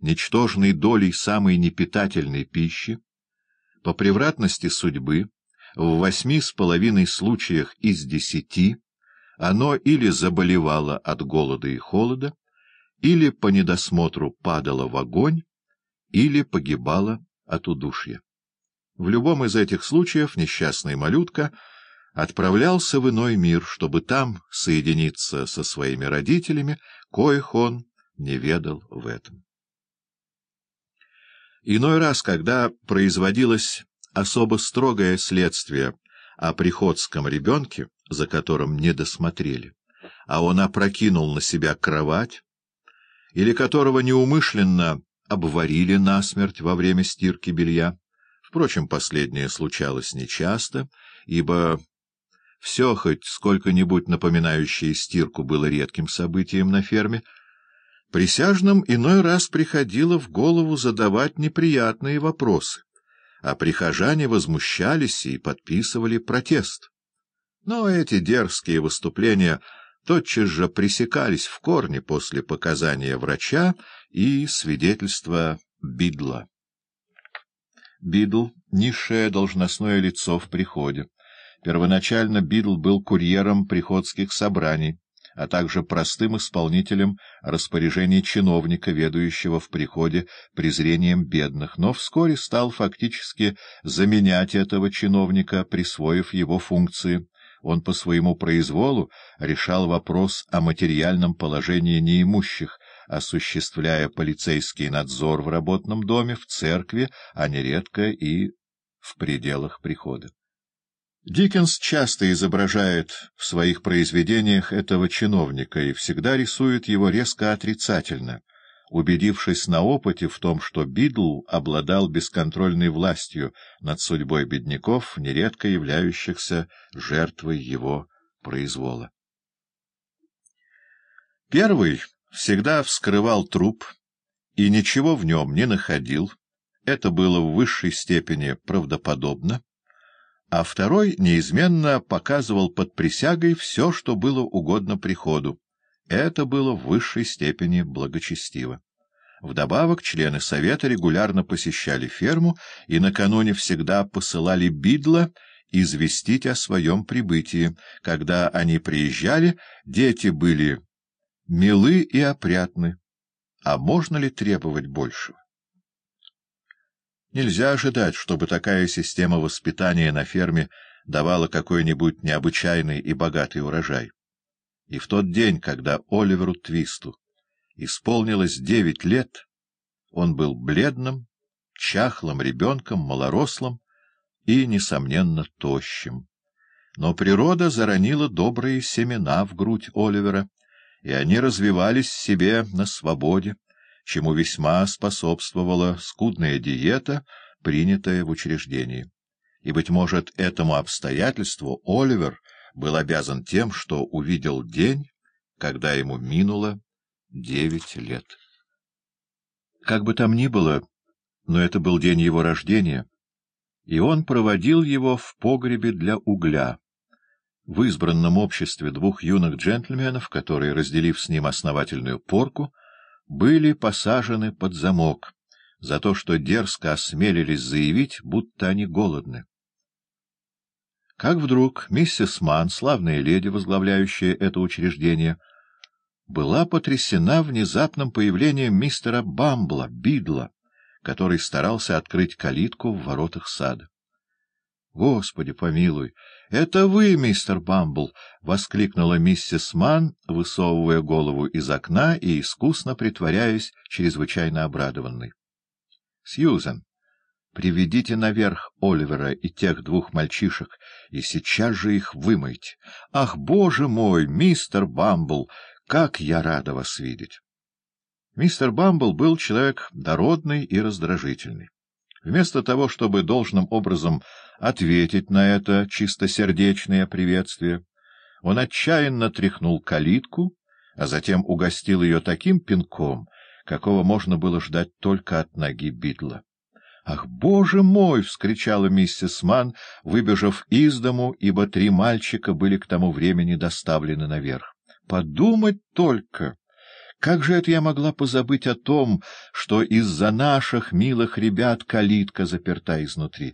ничтожной долей самой непитательной пищи, по превратности судьбы, в восьми с половиной случаях из десяти оно или заболевало от голода и холода, или по недосмотру падало в огонь, или погибало от удушья. В любом из этих случаев несчастный малютка отправлялся в иной мир, чтобы там соединиться со своими родителями, коих он не ведал в этом. Иной раз, когда производилось особо строгое следствие о приходском ребенке, за которым не досмотрели, а он опрокинул на себя кровать, или которого неумышленно обварили насмерть во время стирки белья. Впрочем, последнее случалось нечасто, ибо все хоть сколько-нибудь напоминающее стирку было редким событием на ферме, присяжным иной раз приходило в голову задавать неприятные вопросы, а прихожане возмущались и подписывали протест. Но эти дерзкие выступления тотчас же пресекались в корне после показания врача и свидетельства Бидла. Бидл — низшее должностное лицо в приходе. Первоначально Бидл был курьером приходских собраний, а также простым исполнителем распоряжений чиновника, ведущего в приходе призрением бедных, но вскоре стал фактически заменять этого чиновника, присвоив его функции — он по своему произволу решал вопрос о материальном положении неимущих, осуществляя полицейский надзор в работном доме, в церкви, а нередко и в пределах прихода. Диккенс часто изображает в своих произведениях этого чиновника и всегда рисует его резко отрицательно — убедившись на опыте в том, что Бидл обладал бесконтрольной властью над судьбой бедняков, нередко являющихся жертвой его произвола. Первый всегда вскрывал труп и ничего в нем не находил, это было в высшей степени правдоподобно, а второй неизменно показывал под присягой все, что было угодно приходу, это было в высшей степени благочестиво. Вдобавок, члены совета регулярно посещали ферму и накануне всегда посылали бидла известить о своем прибытии. Когда они приезжали, дети были милы и опрятны. А можно ли требовать большего? Нельзя ожидать, чтобы такая система воспитания на ферме давала какой-нибудь необычайный и богатый урожай. И в тот день, когда Оливеру Твисту исполнилось девять лет, он был бледным, чахлым ребенком, малорослым и, несомненно, тощим. Но природа заронила добрые семена в грудь Оливера, и они развивались себе на свободе, чему весьма способствовала скудная диета, принятая в учреждении. И, быть может, этому обстоятельству Оливер был обязан тем, что увидел день, когда ему минуло девять лет. Как бы там ни было, но это был день его рождения, и он проводил его в погребе для угля, в избранном обществе двух юных джентльменов, которые, разделив с ним основательную порку, были посажены под замок за то, что дерзко осмелились заявить, будто они голодны. Как вдруг миссис Ман, славная леди, возглавляющая это учреждение, была потрясена внезапным появлением мистера Бамбла, Бидла, который старался открыть калитку в воротах сада. — Господи помилуй! Это вы, мистер Бамбл! — воскликнула миссис Ман, высовывая голову из окна и искусно притворяясь чрезвычайно обрадованной. — Сьюзен, приведите наверх Оливера и тех двух мальчишек, и сейчас же их вымойте. Ах, боже мой, мистер Бамбл! Как я рада вас видеть! Мистер Бамбл был человек дородный и раздражительный. Вместо того, чтобы должным образом ответить на это чистосердечное приветствие, он отчаянно тряхнул калитку, а затем угостил ее таким пинком, какого можно было ждать только от ноги Бидла. «Ах, боже мой!» — вскричала миссис Ман, выбежав из дому, ибо три мальчика были к тому времени доставлены наверх. «Подумать только! Как же это я могла позабыть о том, что из-за наших милых ребят калитка заперта изнутри?